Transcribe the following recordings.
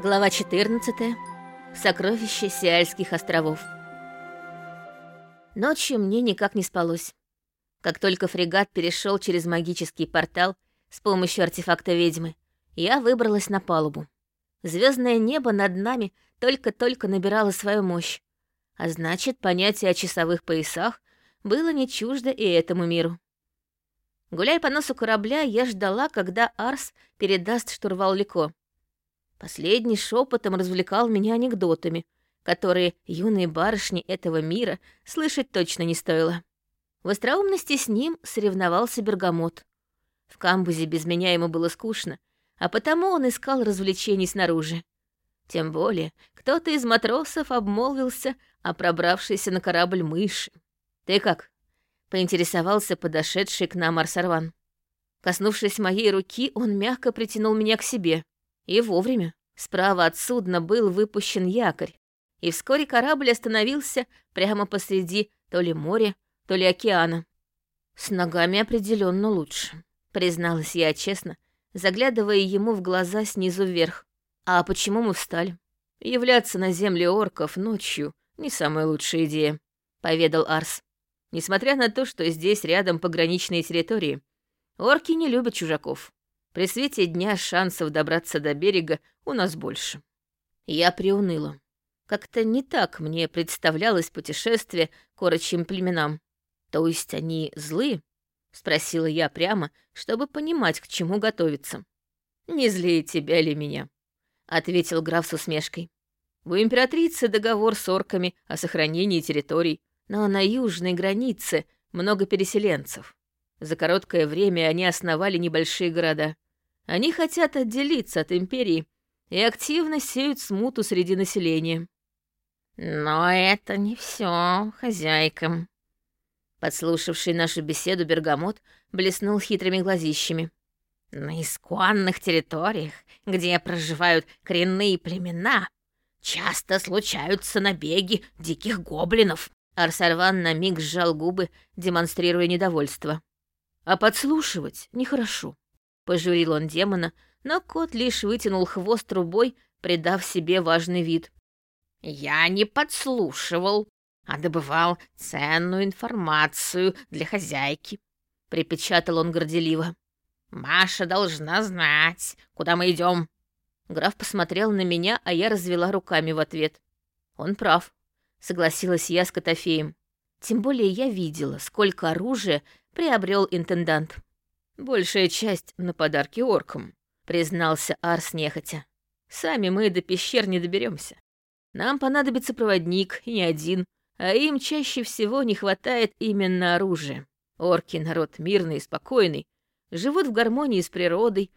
Глава 14. Сокровища Сиальских островов. Ночью мне никак не спалось. Как только фрегат перешел через магический портал с помощью артефакта ведьмы, я выбралась на палубу. Звездное небо над нами только-только набирало свою мощь, а значит, понятие о часовых поясах было не чуждо и этому миру. Гуляя по носу корабля, я ждала, когда Арс передаст штурвал Лико. Последний шепотом развлекал меня анекдотами, которые юные барышни этого мира слышать точно не стоило. В остроумности с ним соревновался Бергамот. В камбузе без меня ему было скучно, а потому он искал развлечений снаружи. Тем более, кто-то из матросов обмолвился о пробравшейся на корабль мыши. «Ты как?» — поинтересовался подошедший к нам Арсарван. Коснувшись моей руки, он мягко притянул меня к себе. И вовремя. Справа от судна был выпущен якорь, и вскоре корабль остановился прямо посреди то ли моря, то ли океана. С ногами определенно лучше, призналась я честно, заглядывая ему в глаза снизу вверх. А почему мы встали? Являться на земле орков ночью не самая лучшая идея, поведал Арс. Несмотря на то, что здесь рядом пограничные территории, орки не любят чужаков. При свете дня шансов добраться до берега у нас больше. Я приуныла. Как-то не так мне представлялось путешествие к орочьим племенам. То есть они злы? Спросила я прямо, чтобы понимать, к чему готовиться. «Не злее тебя ли меня?» — ответил граф с усмешкой. «У императрицы договор с орками о сохранении территорий, но на южной границе много переселенцев. За короткое время они основали небольшие города. Они хотят отделиться от империи и активно сеют смуту среди населения. Но это не все, хозяйка. Подслушавший нашу беседу Бергамот блеснул хитрыми глазищами. На исконных территориях, где проживают коренные племена, часто случаются набеги диких гоблинов. Арсарван на миг сжал губы, демонстрируя недовольство. А подслушивать нехорошо. Пожурил он демона, но кот лишь вытянул хвост трубой, придав себе важный вид. «Я не подслушивал, а добывал ценную информацию для хозяйки», — припечатал он горделиво. «Маша должна знать, куда мы идем. Граф посмотрел на меня, а я развела руками в ответ. Он прав, согласилась я с Котофеем. Тем более я видела, сколько оружия приобрел интендант. Большая часть на подарки оркам, признался Арс нехотя. Сами мы до пещер не доберемся. Нам понадобится проводник, и не один, а им чаще всего не хватает именно оружия. Орки — народ мирный и спокойный, живут в гармонии с природой,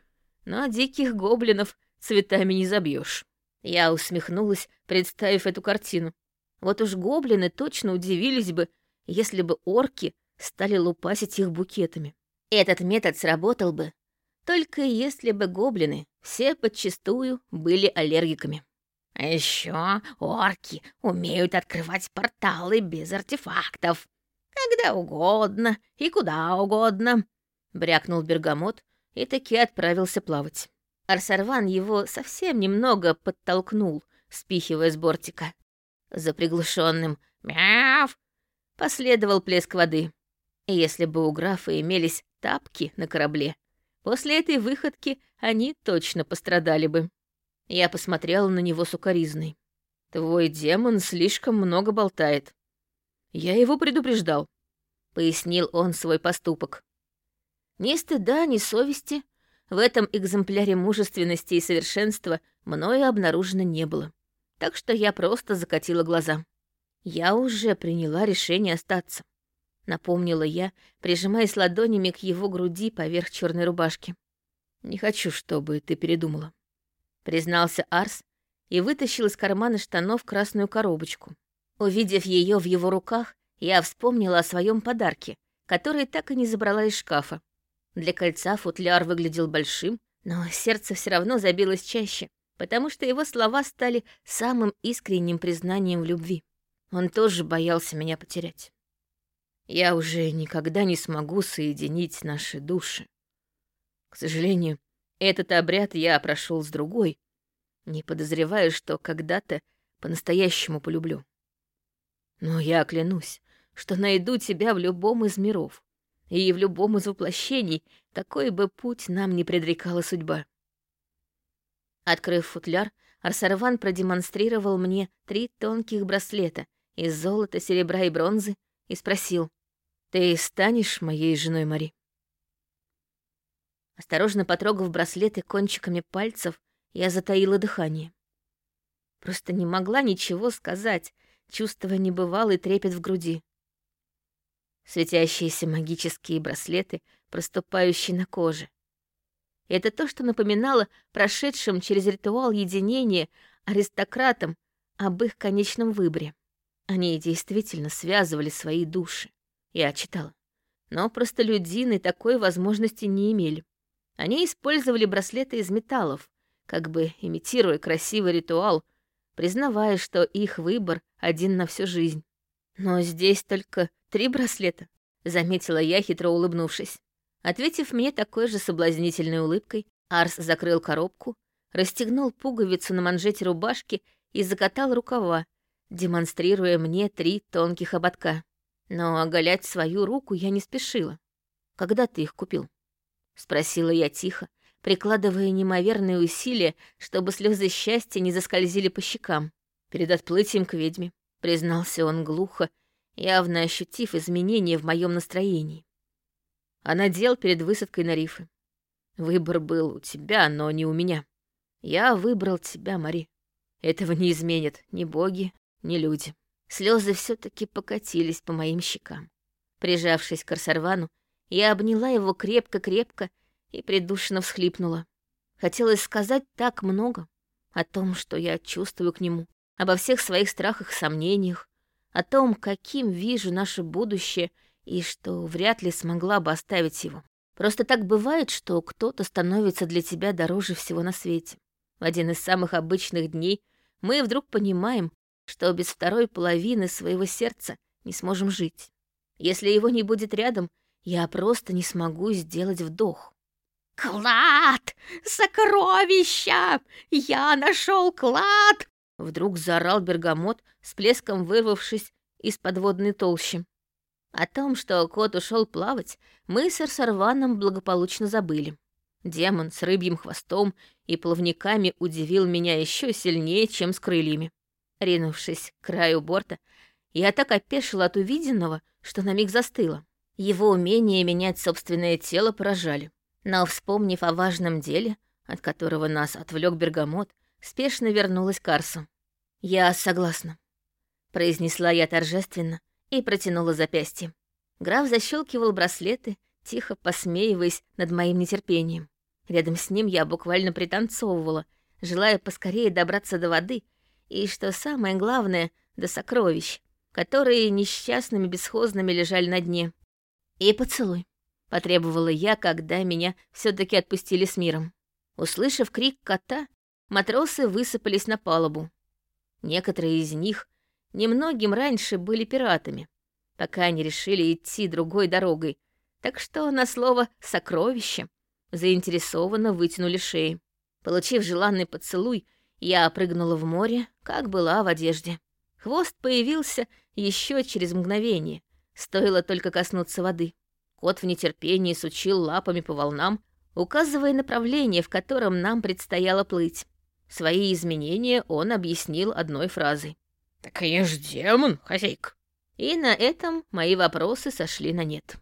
но диких гоблинов цветами не забьешь. Я усмехнулась, представив эту картину. Вот уж гоблины точно удивились бы, если бы орки стали лупасить их букетами. Этот метод сработал бы, только если бы гоблины все подчистую были аллергиками. А еще орки умеют открывать порталы без артефактов. Когда угодно и куда угодно. Брякнул Бергамот и таки отправился плавать. Арсарван его совсем немного подтолкнул, спихивая с бортика. За приглушенным «мяв» последовал плеск воды. И если бы у графа имелись тапки на корабле, после этой выходки они точно пострадали бы. Я посмотрела на него сукоризной. «Твой демон слишком много болтает. Я его предупреждал», — пояснил он свой поступок. Ни стыда, ни совести в этом экземпляре мужественности и совершенства мною обнаружено не было. Так что я просто закатила глаза. Я уже приняла решение остаться. Напомнила я, прижимаясь ладонями к его груди поверх черной рубашки. «Не хочу, чтобы ты передумала», — признался Арс и вытащил из кармана штанов красную коробочку. Увидев ее в его руках, я вспомнила о своем подарке, который так и не забрала из шкафа. Для кольца футляр выглядел большим, но сердце все равно забилось чаще, потому что его слова стали самым искренним признанием в любви. Он тоже боялся меня потерять. Я уже никогда не смогу соединить наши души. К сожалению, этот обряд я прошел с другой, не подозревая, что когда-то по-настоящему полюблю. Но я клянусь, что найду тебя в любом из миров и в любом из воплощений, какой бы путь нам не предрекала судьба. Открыв футляр, Арсарван продемонстрировал мне три тонких браслета из золота, серебра и бронзы и спросил, «Ты станешь моей женой, Мари?» Осторожно потрогав браслеты кончиками пальцев, я затаила дыхание. Просто не могла ничего сказать, чувствуя небывалый трепет в груди. Светящиеся магические браслеты, проступающие на коже. Это то, что напоминало прошедшим через ритуал единения аристократам об их конечном выборе. Они действительно связывали свои души. Я читала. Но простолюдины такой возможности не имели. Они использовали браслеты из металлов, как бы имитируя красивый ритуал, признавая, что их выбор один на всю жизнь. Но здесь только три браслета, заметила я, хитро улыбнувшись. Ответив мне такой же соблазнительной улыбкой, Арс закрыл коробку, расстегнул пуговицу на манжете рубашки и закатал рукава, демонстрируя мне три тонких ободка. Но оголять свою руку я не спешила. Когда ты их купил? Спросила я тихо, прикладывая неимоверные усилия, чтобы слезы счастья не заскользили по щекам. Перед отплытием к ведьме, признался он глухо, явно ощутив изменения в моем настроении. А надел перед высадкой на рифы. Выбор был у тебя, но не у меня. Я выбрал тебя, Мари. Этого не изменят ни боги, ни люди. Слезы все таки покатились по моим щекам. Прижавшись к Арсарвану, я обняла его крепко-крепко и придушенно всхлипнула. Хотелось сказать так много о том, что я чувствую к нему, обо всех своих страхах и сомнениях, о том, каким вижу наше будущее и что вряд ли смогла бы оставить его. Просто так бывает, что кто-то становится для тебя дороже всего на свете. В один из самых обычных дней мы вдруг понимаем, что без второй половины своего сердца не сможем жить. Если его не будет рядом, я просто не смогу сделать вдох. «Клад! Сокровища! Я нашел клад!» Вдруг заорал Бергамот, с плеском вырвавшись из подводной толщи. О том, что кот ушел плавать, мы с Арсарваном благополучно забыли. Демон с рыбьим хвостом и плавниками удивил меня еще сильнее, чем с крыльями. Ринувшись к краю борта, я так опешила от увиденного, что на миг застыла. Его умение менять собственное тело поражали. Но, вспомнив о важном деле, от которого нас отвлек Бергамот, спешно вернулась к Арсу. «Я согласна», — произнесла я торжественно и протянула запястье. Граф защелкивал браслеты, тихо посмеиваясь над моим нетерпением. Рядом с ним я буквально пританцовывала, желая поскорее добраться до воды и, что самое главное, до сокровищ, которые несчастными бесхозными лежали на дне. И поцелуй потребовала я, когда меня все таки отпустили с миром. Услышав крик кота, матросы высыпались на палубу. Некоторые из них немногим раньше были пиратами, пока не решили идти другой дорогой, так что на слово «сокровище» заинтересованно вытянули шеи. Получив желанный поцелуй, я прыгнула в море, как была в одежде. Хвост появился еще через мгновение, стоило только коснуться воды. Кот в нетерпении сучил лапами по волнам, указывая направление, в котором нам предстояло плыть. Свои изменения он объяснил одной фразой. «Так я ж демон, хозяйка». И на этом мои вопросы сошли на нет.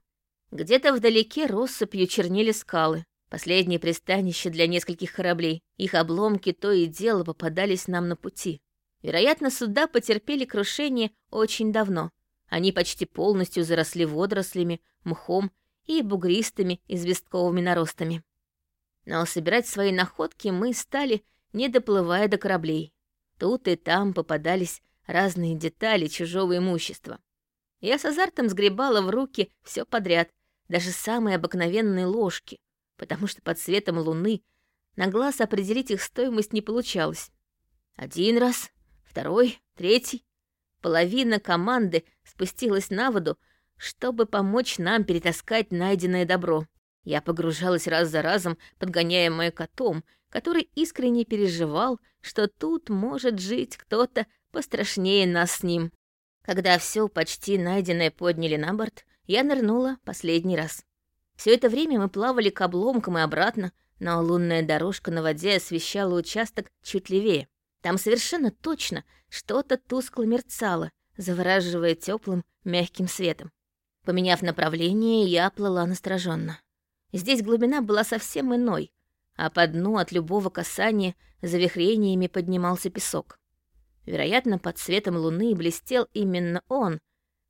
Где-то вдалеке россыпью чернели скалы, последнее пристанище для нескольких кораблей. Их обломки то и дело попадались нам на пути. Вероятно, суда потерпели крушение очень давно. Они почти полностью заросли водорослями, мхом и бугристыми известковыми наростами. Но собирать свои находки мы стали, не доплывая до кораблей. Тут и там попадались разные детали чужого имущества. Я с азартом сгребала в руки все подряд, даже самые обыкновенные ложки, потому что под светом луны на глаз определить их стоимость не получалось. Один раз, второй, третий. Половина команды спустилась на воду, чтобы помочь нам перетаскать найденное добро. Я погружалась раз за разом, подгоняемая котом, который искренне переживал, что тут может жить кто-то пострашнее нас с ним. Когда все почти найденное подняли на борт, я нырнула последний раз. Все это время мы плавали к обломкам и обратно, но лунная дорожка на воде освещала участок чуть левее. Там совершенно точно что-то тускло мерцало, завораживая теплым, мягким светом. Поменяв направление, я плыла настороженно. Здесь глубина была совсем иной, а по дну от любого касания завихрениями поднимался песок. Вероятно, под светом луны блестел именно он,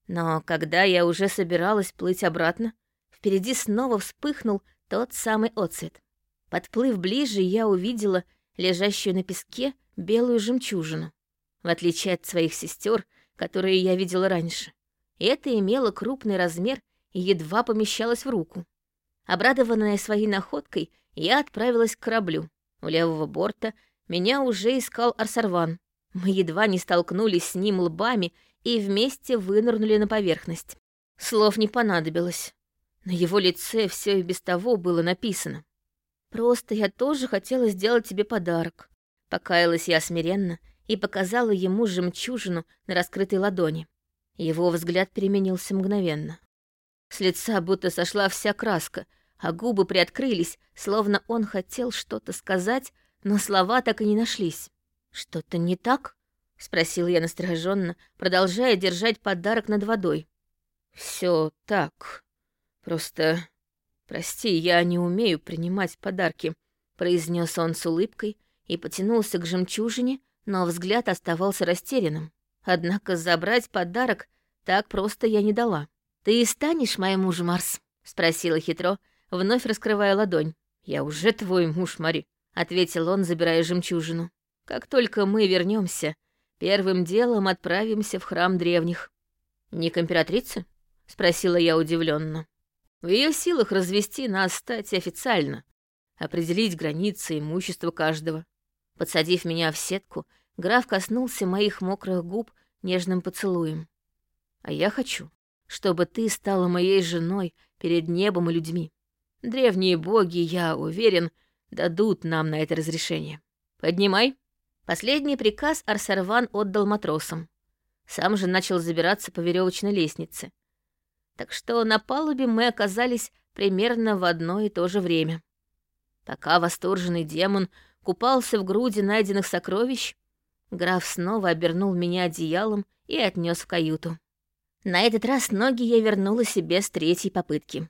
но когда я уже собиралась плыть обратно, впереди снова вспыхнул тот самый отцвет. Подплыв ближе, я увидела лежащую на песке белую жемчужину, в отличие от своих сестер, которые я видела раньше. Это имело крупный размер и едва помещалось в руку. Обрадованная своей находкой, я отправилась к кораблю. У левого борта меня уже искал Арсарван. Мы едва не столкнулись с ним лбами и вместе вынырнули на поверхность. Слов не понадобилось. На его лице все и без того было написано. «Просто я тоже хотела сделать тебе подарок». Покаялась я смиренно и показала ему жемчужину на раскрытой ладони. Его взгляд переменился мгновенно. С лица будто сошла вся краска — а губы приоткрылись, словно он хотел что-то сказать, но слова так и не нашлись. «Что-то не так?» — спросил я настороженно, продолжая держать подарок над водой. Все так. Просто... Прости, я не умею принимать подарки», — произнес он с улыбкой и потянулся к жемчужине, но взгляд оставался растерянным. Однако забрать подарок так просто я не дала. «Ты и станешь моим мужем, Марс?» — спросила хитро, вновь раскрывая ладонь. «Я уже твой муж, Мари», — ответил он, забирая жемчужину. «Как только мы вернемся, первым делом отправимся в храм древних». «Не к императрице?» — спросила я удивленно. «В ее силах развести нас, стать официально, определить границы имущества каждого». Подсадив меня в сетку, граф коснулся моих мокрых губ нежным поцелуем. «А я хочу, чтобы ты стала моей женой перед небом и людьми. Древние боги, я уверен, дадут нам на это разрешение. Поднимай. Последний приказ Арсарван отдал матросам. Сам же начал забираться по веревочной лестнице. Так что на палубе мы оказались примерно в одно и то же время. Пока восторженный демон купался в груди найденных сокровищ, граф снова обернул меня одеялом и отнес в каюту. На этот раз ноги я вернула себе с третьей попытки.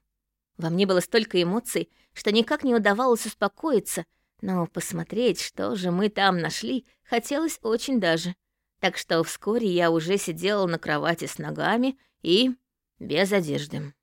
Во мне было столько эмоций, что никак не удавалось успокоиться, но посмотреть, что же мы там нашли, хотелось очень даже. Так что вскоре я уже сидела на кровати с ногами и без одежды.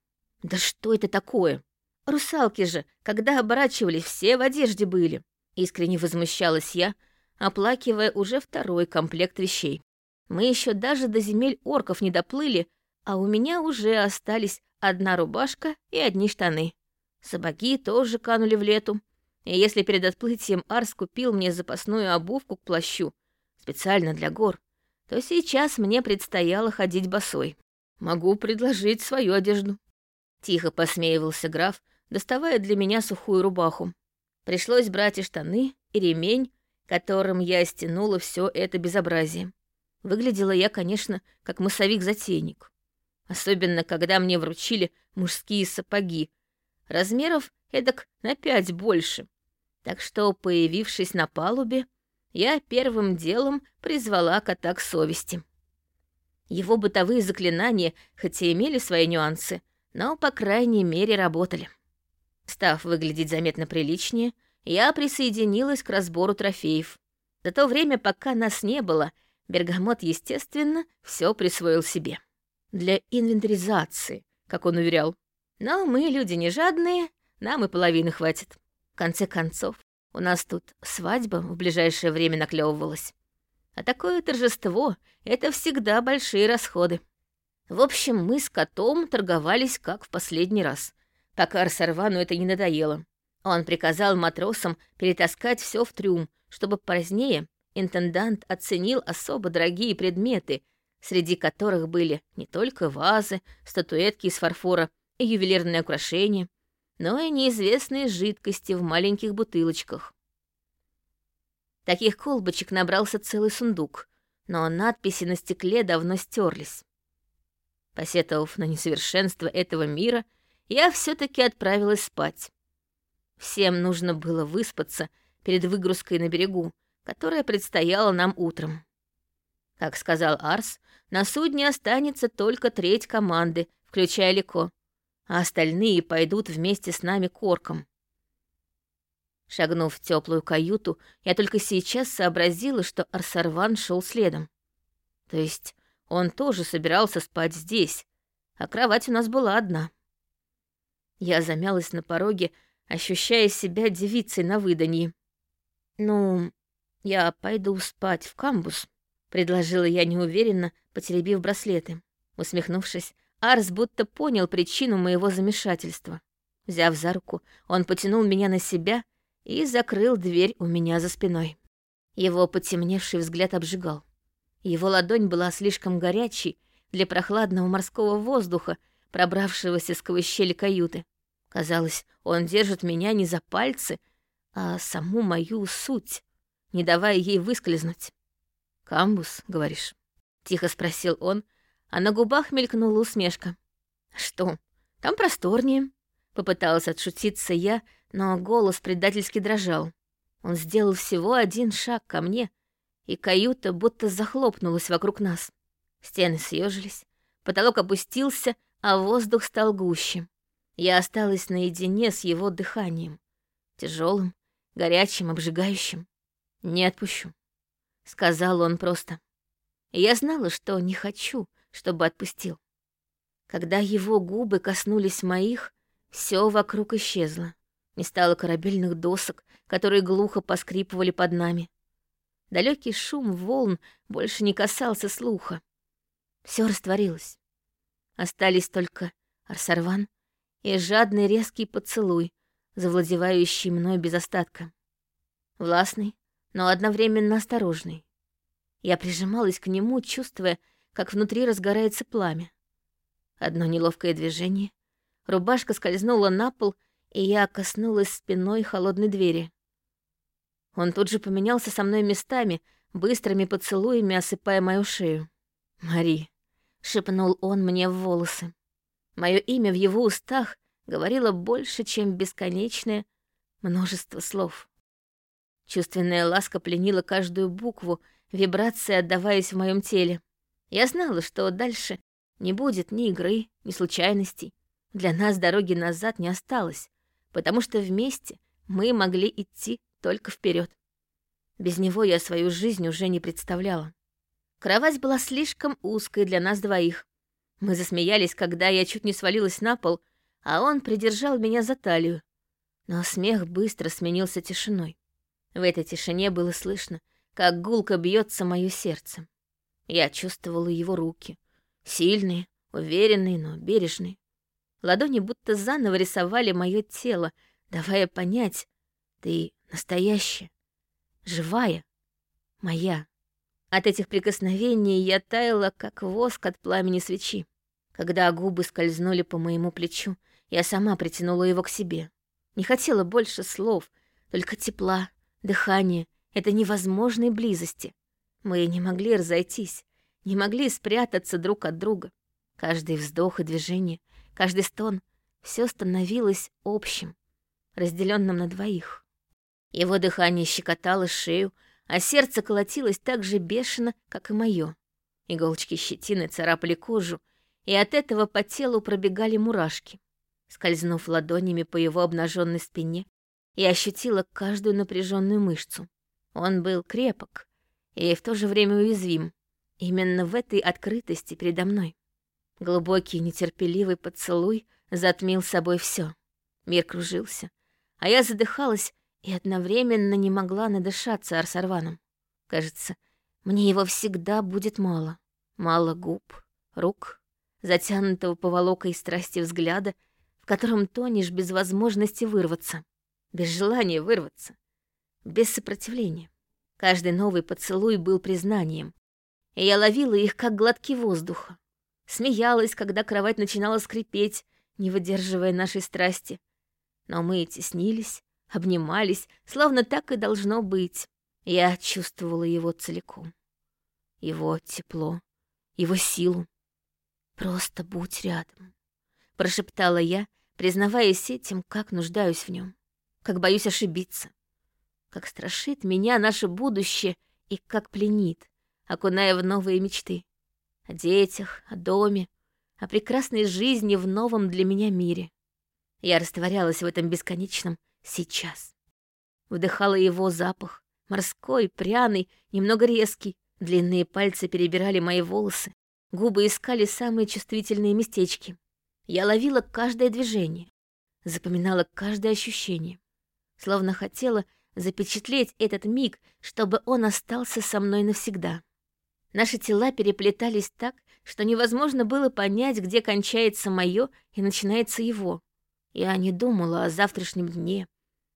Да что это такое? Русалки же, когда оборачивались, все в одежде были. Искренне возмущалась я, оплакивая уже второй комплект вещей. Мы еще даже до земель орков не доплыли, а у меня уже остались одна рубашка и одни штаны. Сапоги тоже канули в лету. И если перед отплытием Арс купил мне запасную обувку к плащу, специально для гор, то сейчас мне предстояло ходить босой. Могу предложить свою одежду. Тихо посмеивался граф, доставая для меня сухую рубаху. Пришлось брать и штаны, и ремень, которым я стянула все это безобразие. Выглядела я, конечно, как массовик-затейник особенно когда мне вручили мужские сапоги, размеров эдак на пять больше. Так что, появившись на палубе, я первым делом призвала кота к совести. Его бытовые заклинания, хоть и имели свои нюансы, но, по крайней мере, работали. Став выглядеть заметно приличнее, я присоединилась к разбору трофеев. За то время, пока нас не было, Бергамот, естественно, все присвоил себе для инвентаризации, как он уверял. Но мы люди не жадные, нам и половины хватит. В конце концов, у нас тут свадьба в ближайшее время наклевывалась. А такое торжество — это всегда большие расходы. В общем, мы с котом торговались как в последний раз, пока Арсарвану это не надоело. Он приказал матросам перетаскать все в трюм, чтобы позднее интендант оценил особо дорогие предметы — среди которых были не только вазы, статуэтки из фарфора и ювелирные украшения, но и неизвестные жидкости в маленьких бутылочках. Таких колбочек набрался целый сундук, но надписи на стекле давно стерлись. Посетовав на несовершенство этого мира, я все таки отправилась спать. Всем нужно было выспаться перед выгрузкой на берегу, которая предстояла нам утром. Как сказал Арс, на судне останется только треть команды, включая Лико, а остальные пойдут вместе с нами к оркам. Шагнув в теплую каюту, я только сейчас сообразила, что Арсарван шел следом. То есть он тоже собирался спать здесь, а кровать у нас была одна. Я замялась на пороге, ощущая себя девицей на выданье. «Ну, я пойду спать в камбус», — предложила я неуверенно, потеребив браслеты. Усмехнувшись, Арс будто понял причину моего замешательства. Взяв за руку, он потянул меня на себя и закрыл дверь у меня за спиной. Его потемневший взгляд обжигал. Его ладонь была слишком горячей для прохладного морского воздуха, пробравшегося сквозь щель каюты. Казалось, он держит меня не за пальцы, а саму мою суть, не давая ей выскользнуть. «Камбус, говоришь?» — тихо спросил он, а на губах мелькнула усмешка. «Что, там просторнее?» — попыталась отшутиться я, но голос предательски дрожал. Он сделал всего один шаг ко мне, и каюта будто захлопнулась вокруг нас. Стены съежились, потолок опустился, а воздух стал гуще. Я осталась наедине с его дыханием, тяжелым, горячим, обжигающим. «Не отпущу», — сказал он просто. я знала, что не хочу, чтобы отпустил. Когда его губы коснулись моих, все вокруг исчезло. Не стало корабельных досок, которые глухо поскрипывали под нами. Далекий шум волн больше не касался слуха. Все растворилось. Остались только Арсарван и жадный резкий поцелуй, завладевающий мной без остатка. Властный, но одновременно осторожный. Я прижималась к нему, чувствуя, как внутри разгорается пламя. Одно неловкое движение, рубашка скользнула на пол, и я коснулась спиной холодной двери. Он тут же поменялся со мной местами, быстрыми поцелуями осыпая мою шею. «Мари», — шепнул он мне в волосы. Мое имя в его устах говорило больше, чем бесконечное множество слов. Чувственная ласка пленила каждую букву, вибрации отдаваясь в моем теле. Я знала, что дальше не будет ни игры, ни случайностей. Для нас дороги назад не осталось потому что вместе мы могли идти только вперед. Без него я свою жизнь уже не представляла. Кровать была слишком узкой для нас двоих. Мы засмеялись, когда я чуть не свалилась на пол, а он придержал меня за талию. Но смех быстро сменился тишиной. В этой тишине было слышно, как гулко бьется мое сердце. Я чувствовала его руки. Сильные, уверенные, но бережные. Ладони будто заново рисовали мое тело, давая понять, ты настоящая, живая, моя. От этих прикосновений я таяла, как воск от пламени свечи. Когда губы скользнули по моему плечу, я сама притянула его к себе. Не хотела больше слов, только тепла, дыхания, это невозможной близости. Мы не могли разойтись, не могли спрятаться друг от друга. Каждый вздох и движение — Каждый стон — все становилось общим, разделенным на двоих. Его дыхание щекотало шею, а сердце колотилось так же бешено, как и мое. Иголочки щетины царапали кожу, и от этого по телу пробегали мурашки. Скользнув ладонями по его обнаженной спине, я ощутила каждую напряженную мышцу. Он был крепок и в то же время уязвим. Именно в этой открытости передо мной. Глубокий нетерпеливый поцелуй затмил собой все. Мир кружился, а я задыхалась и одновременно не могла надышаться Арсарваном. Кажется, мне его всегда будет мало. Мало губ, рук, затянутого поволокой страсти взгляда, в котором тонешь без возможности вырваться, без желания вырваться, без сопротивления. Каждый новый поцелуй был признанием, и я ловила их, как глотки воздуха смеялась, когда кровать начинала скрипеть, не выдерживая нашей страсти. Но мы теснились, обнимались, словно так и должно быть. Я чувствовала его целиком. Его тепло, его силу. «Просто будь рядом», — прошептала я, признаваясь этим, как нуждаюсь в нем, как боюсь ошибиться, как страшит меня наше будущее и как пленит, окуная в новые мечты. О детях, о доме, о прекрасной жизни в новом для меня мире. Я растворялась в этом бесконечном «сейчас». Вдыхала его запах, морской, пряный, немного резкий. Длинные пальцы перебирали мои волосы, губы искали самые чувствительные местечки. Я ловила каждое движение, запоминала каждое ощущение, словно хотела запечатлеть этот миг, чтобы он остался со мной навсегда. Наши тела переплетались так, что невозможно было понять, где кончается мое и начинается его. Я не думала о завтрашнем дне,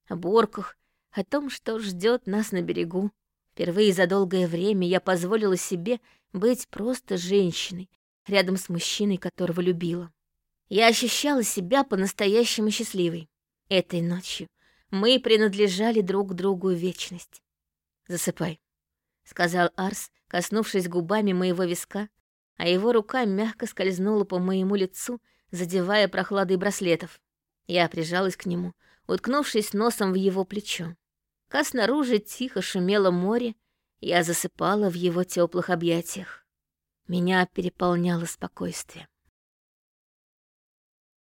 о борках, о том, что ждет нас на берегу. Впервые за долгое время я позволила себе быть просто женщиной, рядом с мужчиной, которого любила. Я ощущала себя по-настоящему счастливой. Этой ночью мы принадлежали друг другу вечность. «Засыпай», — сказал Арс, коснувшись губами моего виска, а его рука мягко скользнула по моему лицу, задевая прохладой браслетов. Я прижалась к нему, уткнувшись носом в его плечо. Ка снаружи тихо шумело море, я засыпала в его теплых объятиях. Меня переполняло спокойствие.